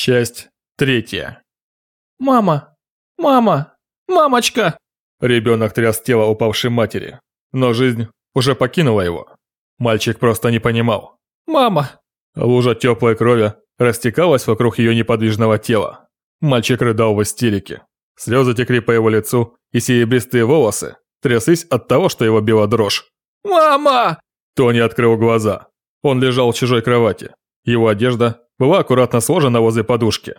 Часть третья. «Мама! Мама! Мамочка!» Ребенок тряс тело упавшей матери, но жизнь уже покинула его. Мальчик просто не понимал. «Мама!» Лужа теплой крови растекалась вокруг ее неподвижного тела. Мальчик рыдал в истерике. Слезы текли по его лицу, и серебристые волосы тряслись от того, что его била дрожь. «Мама!» Тони открыл глаза. Он лежал в чужой кровати. Его одежда была аккуратно сложена возле подушки.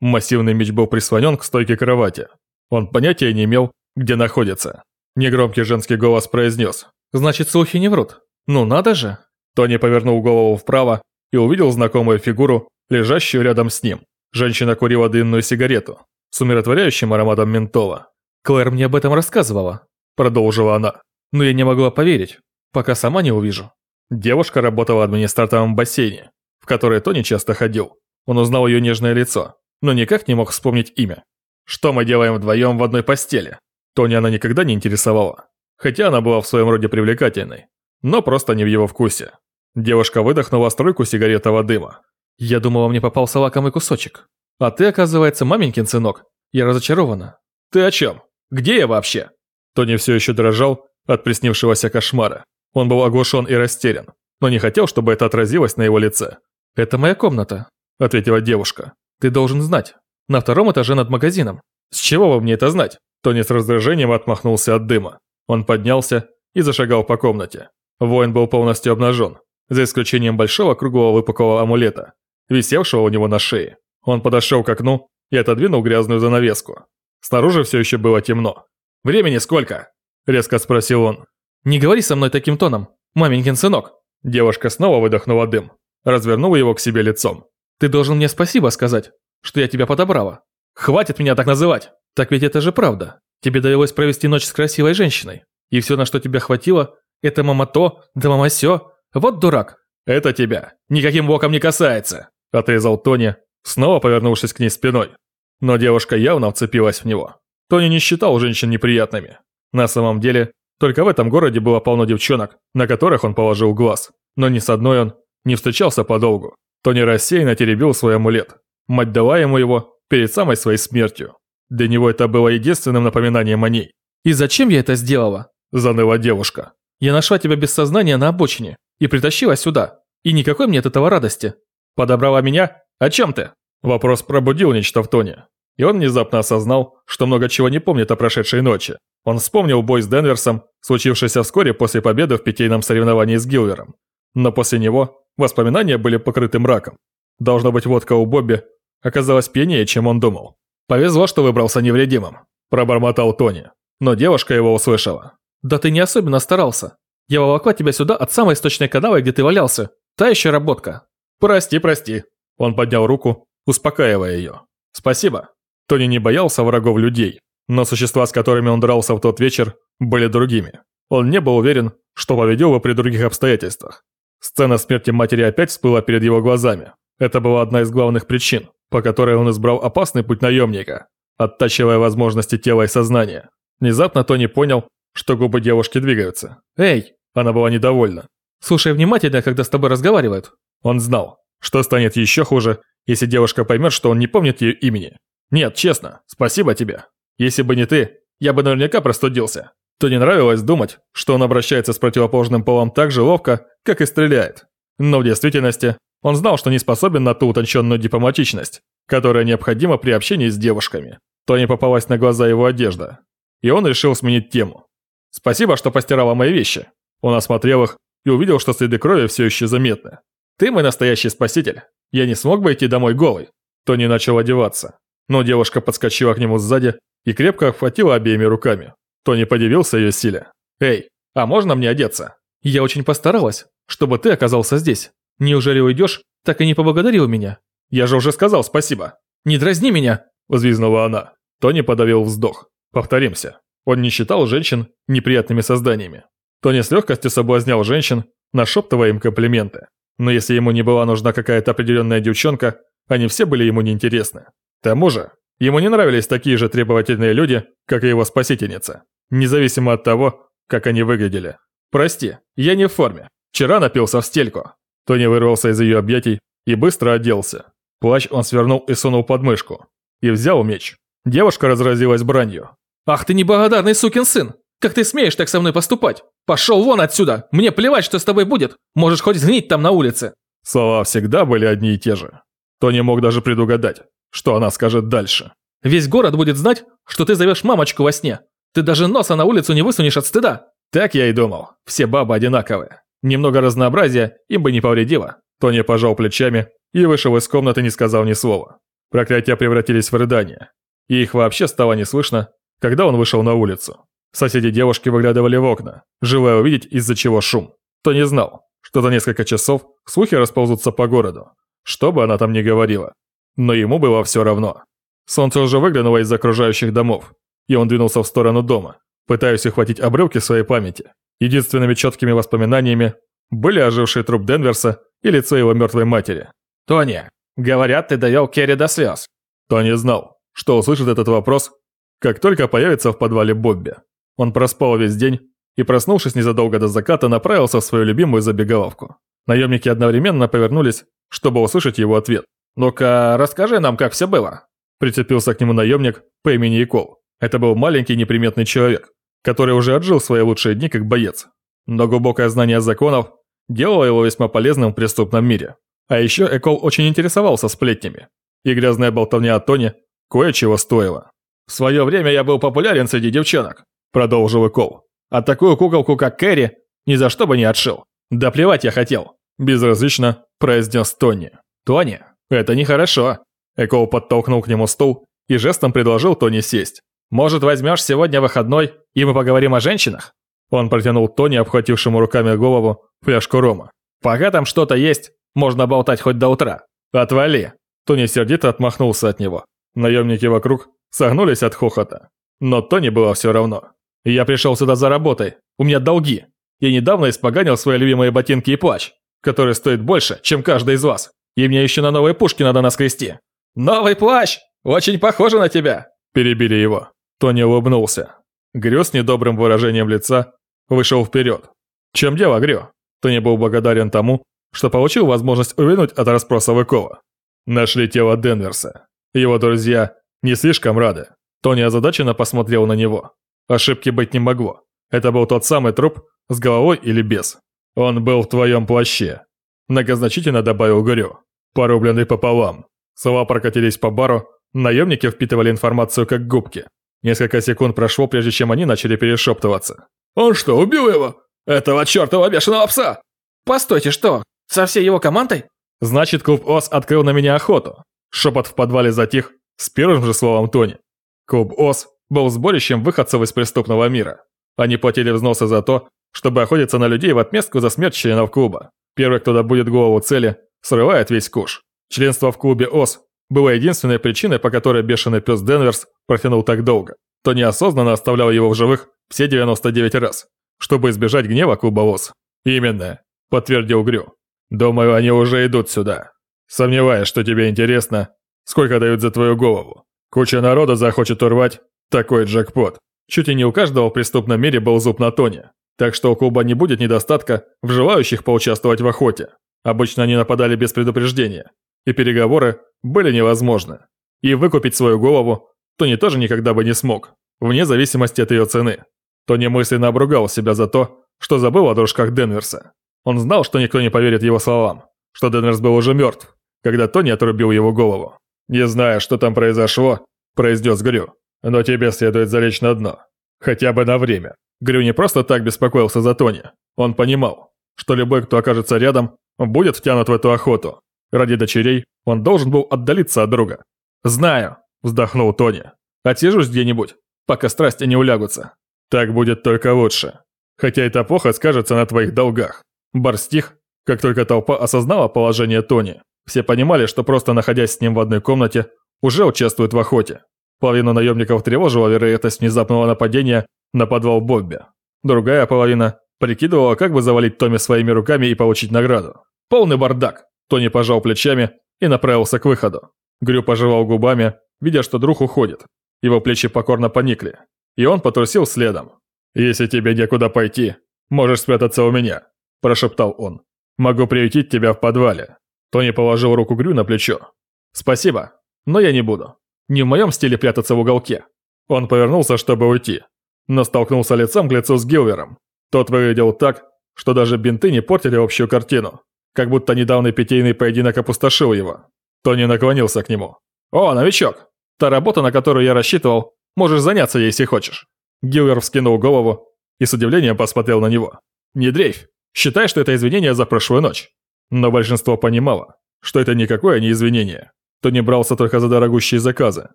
Массивный меч был прислонен к стойке кровати. Он понятия не имел, где находится. Негромкий женский голос произнес. «Значит, слухи не врут. Ну надо же!» Тони повернул голову вправо и увидел знакомую фигуру, лежащую рядом с ним. Женщина курила длинную сигарету с умиротворяющим ароматом ментола. «Клэр мне об этом рассказывала», – продолжила она. «Но я не могла поверить, пока сама не увижу». Девушка работала администратором в бассейне, в который Тони часто ходил. Он узнал ее нежное лицо, но никак не мог вспомнить имя. Что мы делаем вдвоем в одной постели? Тони она никогда не интересовала, хотя она была в своем роде привлекательной, но просто не в его вкусе. Девушка выдохнула струйку сигаретового дыма. «Я думала, мне попался лакомый кусочек. А ты, оказывается, маменькин сынок. Я разочарована». «Ты о чем? Где я вообще?» Тони все еще дрожал от приснившегося кошмара. Он был оглушен и растерян, но не хотел, чтобы это отразилось на его лице. «Это моя комната», – ответила девушка. «Ты должен знать. На втором этаже над магазином». «С чего вам мне это знать?» Тони с раздражением отмахнулся от дыма. Он поднялся и зашагал по комнате. Воин был полностью обнажен, за исключением большого круглого выпуклого амулета, висевшего у него на шее. Он подошел к окну и отодвинул грязную занавеску. Снаружи все еще было темно. «Времени сколько?» – резко спросил он. «Не говори со мной таким тоном, маменькин сынок!» Девушка снова выдохнула дым, развернула его к себе лицом. «Ты должен мне спасибо сказать, что я тебя подобрала. Хватит меня так называть! Так ведь это же правда. Тебе довелось провести ночь с красивой женщиной. И все, на что тебя хватило, это мама то, да мама сё. Вот дурак!» «Это тебя никаким боком не касается!» – отрезал Тони, снова повернувшись к ней спиной. Но девушка явно вцепилась в него. Тони не считал женщин неприятными. На самом деле, только в этом городе было полно девчонок, на которых он положил глаз. Но ни с одной он не встречался подолгу. Тони рассеянно теребил свой амулет. Мать дала ему его перед самой своей смертью. Для него это было единственным напоминанием о ней. «И зачем я это сделала?» – заныла девушка. «Я нашла тебя без сознания на обочине и притащила сюда. И никакой мне от этого радости. Подобрала меня? О чем ты?» Вопрос пробудил нечто в Тони. И он внезапно осознал, что много чего не помнит о прошедшей ночи. Он вспомнил бой с Денверсом, случившийся вскоре после победы в питейном соревновании с Гилвером. Но после него воспоминания были покрыты мраком. Должно быть, водка у Бобби оказалась пьянее, чем он думал. «Повезло, что выбрался невредимым», – пробормотал Тони. Но девушка его услышала. «Да ты не особенно старался. Я волокла тебя сюда от самой источной канавы, где ты валялся. Та еще работка». «Прости, прости». Он поднял руку, успокаивая ее. «Спасибо». Тони не боялся врагов людей, но существа, с которыми он дрался в тот вечер, были другими. Он не был уверен, что поведел бы при других обстоятельствах. Сцена смерти матери опять всплыла перед его глазами. Это была одна из главных причин, по которой он избрал опасный путь наемника, оттачивая возможности тела и сознания. Внезапно Тони понял, что губы девушки двигаются. «Эй!» Она была недовольна. «Слушай внимательно, когда с тобой разговаривают». Он знал, что станет еще хуже, если девушка поймет, что он не помнит ее имени. «Нет, честно, спасибо тебе. Если бы не ты, я бы наверняка простудился. То не нравилось думать, что он обращается с противоположным полом так же ловко, как и стреляет. Но в действительности он знал, что не способен на ту утонченную дипломатичность, которая необходима при общении с девушками. То не попалась на глаза его одежда. И он решил сменить тему. «Спасибо, что постирала мои вещи». Он осмотрел их и увидел, что следы крови все еще заметны. «Ты мой настоящий спаситель. Я не смог бы идти домой голый». Тони начал одеваться. Но девушка подскочила к нему сзади и крепко охватила обеими руками. Тони подивился ее силе. «Эй, а можно мне одеться?» «Я очень постаралась, чтобы ты оказался здесь. Неужели уйдешь, так и не поблагодарил меня?» «Я же уже сказал спасибо». «Не дразни меня!» – взвизгнула она. Тони подавил вздох. Повторимся. Он не считал женщин неприятными созданиями. Тони с легкостью соблазнял женщин, нашептывая им комплименты. Но если ему не была нужна какая-то определенная девчонка, они все были ему неинтересны. К тому же, ему не нравились такие же требовательные люди, как и его спасительница, независимо от того, как они выглядели. «Прости, я не в форме. Вчера напился в стельку». Тони вырвался из ее объятий и быстро оделся. Плащ он свернул и сунул под мышку. И взял меч. Девушка разразилась бранью. «Ах ты неблагодарный сукин сын! Как ты смеешь так со мной поступать? Пошел вон отсюда! Мне плевать, что с тобой будет! Можешь хоть сгнить там на улице!» Слова всегда были одни и те же. Тони мог даже предугадать, что она скажет дальше. «Весь город будет знать, что ты зовешь мамочку во сне. Ты даже носа на улицу не высунешь от стыда!» Так я и думал. Все бабы одинаковые. Немного разнообразия им бы не повредило. Тони пожал плечами и вышел из комнаты, не сказал ни слова. Проклятия превратились в рыдания. И их вообще стало не слышно, когда он вышел на улицу. Соседи девушки выглядывали в окна, желая увидеть, из-за чего шум. Тони знал, что за несколько часов слухи расползутся по городу, что бы она там ни говорила. Но ему было все равно. Солнце уже выглянуло из окружающих домов, и он двинулся в сторону дома, пытаясь ухватить обрывки своей памяти. Единственными четкими воспоминаниями были оживший труп Денверса и лицо его мертвой матери. «Тони, говорят, ты довел Керри до слез». Тони знал, что услышит этот вопрос, как только появится в подвале Бобби. Он проспал весь день и, проснувшись незадолго до заката, направился в свою любимую забегаловку. Наемники одновременно повернулись, чтобы услышать его ответ. «Ну-ка, расскажи нам, как все было». Прицепился к нему наемник по имени Икол. Это был маленький неприметный человек, который уже отжил свои лучшие дни как боец. Но глубокое знание законов делало его весьма полезным в преступном мире. А еще Экол очень интересовался сплетнями. И грязная болтовня о Тоне кое-чего стоила. «В свое время я был популярен среди девчонок», – продолжил Экол. «А такую куколку, как Кэрри, ни за что бы не отшил. Да плевать я хотел», – безразлично произнес Тони. «Тони, это нехорошо». Экол подтолкнул к нему стул и жестом предложил Тони сесть. «Может, возьмешь сегодня выходной, и мы поговорим о женщинах?» Он протянул Тони, обхватившему руками голову, фляжку рома. «Пока там что-то есть, можно болтать хоть до утра. Отвали!» Тони сердито отмахнулся от него. Наемники вокруг согнулись от хохота. Но Тони было все равно. «Я пришел сюда за работой. У меня долги. Я недавно испоганил свои любимые ботинки и плащ, который стоит больше, чем каждый из вас. И мне еще на новые пушки надо наскрести». «Новый плащ! Очень похоже на тебя!» Перебили его. Тони улыбнулся. Грё с недобрым выражением лица вышел вперед. «Чем дело, Грё?» Тони был благодарен тому, что получил возможность увильнуть от расспроса Выкова. Нашли тело Денверса. Его друзья не слишком рады. Тони озадаченно посмотрел на него. Ошибки быть не могло. Это был тот самый труп с головой или без. Он был в твоем плаще. Многозначительно добавил Грю. Порубленный пополам. Слова прокатились по бару, наемники впитывали информацию как губки. Несколько секунд прошло, прежде чем они начали перешептываться. «Он что, убил его? Этого чертова бешеного пса!» «Постойте, что? Со всей его командой?» «Значит, клуб ОС открыл на меня охоту». Шепот в подвале затих с первым же словом Тони. Клуб ОС был сборищем выходцев из преступного мира. Они платили взносы за то, чтобы охотиться на людей в отместку за смерть членов клуба. Первый, кто добудет голову цели, срывает весь куш. Членство в клубе ОС было единственной причиной, по которой бешеный пес Денверс протянул так долго. То неосознанно оставлял его в живых все 99 раз, чтобы избежать гнева клуба ОС. «Именно», – подтвердил Грю. «Думаю, они уже идут сюда. Сомневаюсь, что тебе интересно, сколько дают за твою голову. Куча народа захочет урвать такой джекпот. Чуть ли не у каждого в преступном мире был зуб на тоне. Так что у клуба не будет недостатка в желающих поучаствовать в охоте. Обычно они нападали без предупреждения, и переговоры были невозможны. И выкупить свою голову Тони тоже никогда бы не смог, вне зависимости от ее цены. Тони мысленно обругал себя за то, что забыл о дружках Денверса. Он знал, что никто не поверит его словам, что Денверс был уже мертв, когда Тони отрубил его голову. «Не знаю, что там произошло», – произнес Грю, – «но тебе следует залечь на дно. Хотя бы на время». Грю не просто так беспокоился за Тони. Он понимал, что любой, кто окажется рядом, будет втянут в эту охоту. Ради дочерей он должен был отдалиться от друга. «Знаю», – вздохнул Тони. «Отсижусь где-нибудь, пока страсти не улягутся. Так будет только лучше. Хотя это плохо скажется на твоих долгах». Бар стих, как только толпа осознала положение Тони. Все понимали, что просто находясь с ним в одной комнате, уже участвуют в охоте. Половину наемников тревожила вероятность внезапного нападения на подвал Бобби. Другая половина прикидывала, как бы завалить Томми своими руками и получить награду. Полный бардак. Тони пожал плечами и направился к выходу. Грю пожевал губами, видя, что друг уходит. Его плечи покорно поникли, и он потрусил следом. «Если тебе некуда пойти, можешь спрятаться у меня», – прошептал он. «Могу приютить тебя в подвале». Тони положил руку Грю на плечо. «Спасибо, но я не буду. Не в моем стиле прятаться в уголке». Он повернулся, чтобы уйти, но столкнулся лицом к лицу с Гилвером. Тот выглядел так, что даже бинты не портили общую картину, как будто недавний питейный поединок опустошил его. Тони наклонился к нему. «О, новичок! Та работа, на которую я рассчитывал, можешь заняться, если хочешь». Гилвер вскинул голову и с удивлением посмотрел на него. «Не дрейфь. Считай, что это извинение за прошлую ночь». Но большинство понимало, что это никакое не извинение. Тони брался только за дорогущие заказы,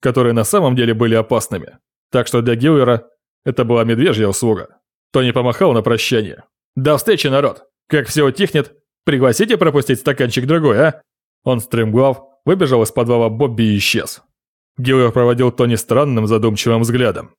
которые на самом деле были опасными. Так что для Гилвера это была медвежья услуга. Тони помахал на прощание. «До встречи, народ! Как все утихнет, пригласите пропустить стаканчик другой, а?» Он стремглав выбежал из подвала Бобби и исчез. Гилвер проводил Тони странным задумчивым взглядом.